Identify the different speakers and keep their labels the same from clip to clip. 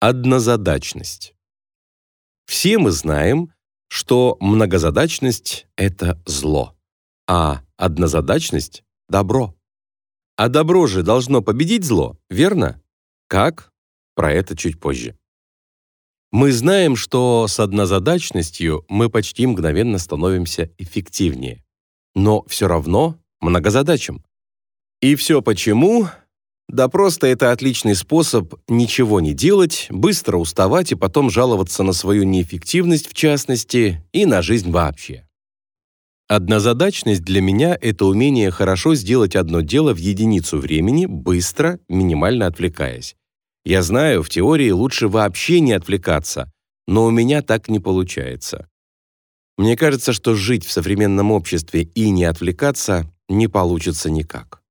Speaker 1: Однозадачность. Все мы знаем, что многозадачность — это зло, а однозадачность — добро. А добро же должно победить зло, верно? Как? Про это чуть позже. Мы знаем, что с однозадачностью мы почти мгновенно становимся эффективнее, но все равно многозадачим. И все почему? Да просто это отличный способ ничего не делать, быстро уставать и потом жаловаться на свою неэффективность в частности и на жизнь вообще. Однозадачность для меня — это умение хорошо сделать одно дело в единицу времени, быстро, минимально отвлекаясь. Я знаю, в теории лучше вообще не отвлекаться, но у меня так не получается. Мне кажется, что жить в современном обществе и не отвлекаться не получится никак.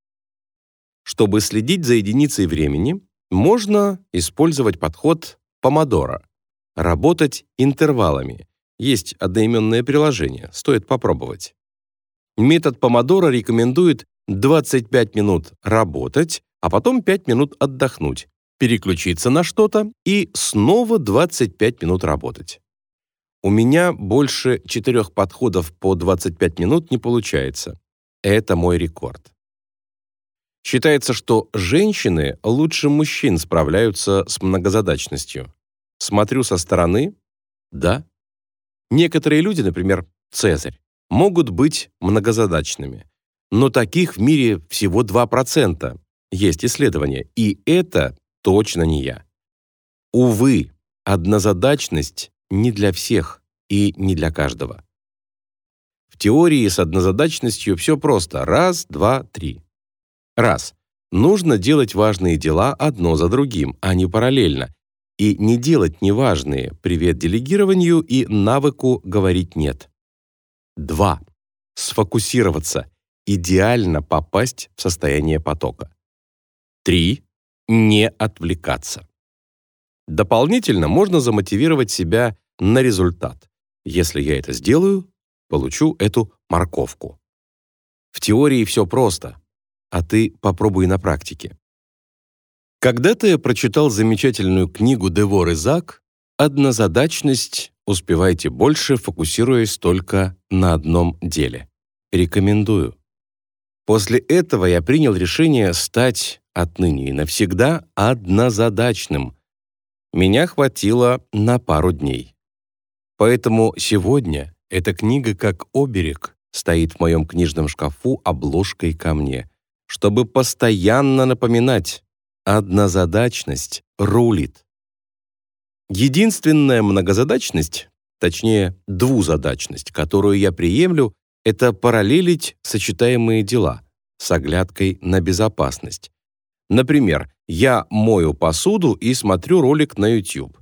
Speaker 1: Чтобы следить за единицей времени, можно использовать подход помодоро. Работать интервалами. Есть одноименное приложение, стоит попробовать. Метод помодоро рекомендует 25 минут работать, а потом 5 минут отдохнуть, переключиться на что-то и снова 25 минут работать. У меня больше четырех подходов по 25 минут не получается. Это мой рекорд. Считается, что женщины лучше мужчин справляются с многозадачностью. Смотрю со стороны – да. Некоторые люди, например, Цезарь, могут быть многозадачными. Но таких в мире всего 2%. Есть исследования. И это точно не я. Увы, однозадачность не для всех и не для каждого. В теории с однозадачностью все просто. Раз, два, три. Раз. Нужно делать важные дела одно за другим, а не параллельно. И не делать неважные, привет делегированию и навыку говорить «нет». Два. Сфокусироваться. Идеально попасть в состояние потока. Три. Не отвлекаться. Дополнительно можно замотивировать себя на результат. Если я это сделаю, получу эту морковку. В теории все просто а ты попробуй на практике. Когда-то я прочитал замечательную книгу Девор и Зак «Однозадачность. Успевайте больше, фокусируясь только на одном деле». Рекомендую. После этого я принял решение стать отныне и навсегда однозадачным. Меня хватило на пару дней. Поэтому сегодня эта книга как оберег стоит в моем книжном шкафу обложкой ко мне чтобы постоянно напоминать «однозадачность рулит». Единственная многозадачность, точнее, двузадачность, которую я приемлю, это параллелить сочетаемые дела с оглядкой на безопасность. Например, я мою посуду и смотрю ролик на YouTube.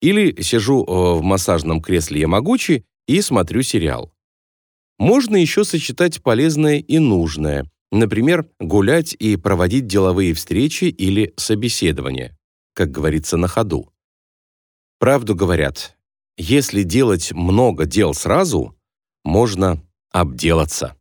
Speaker 1: Или сижу э, в массажном кресле Ямагучи и смотрю сериал. Можно еще сочетать полезное и нужное, Например, гулять и проводить деловые встречи или собеседования, как говорится на ходу. Правду говорят, если делать много дел сразу, можно обделаться.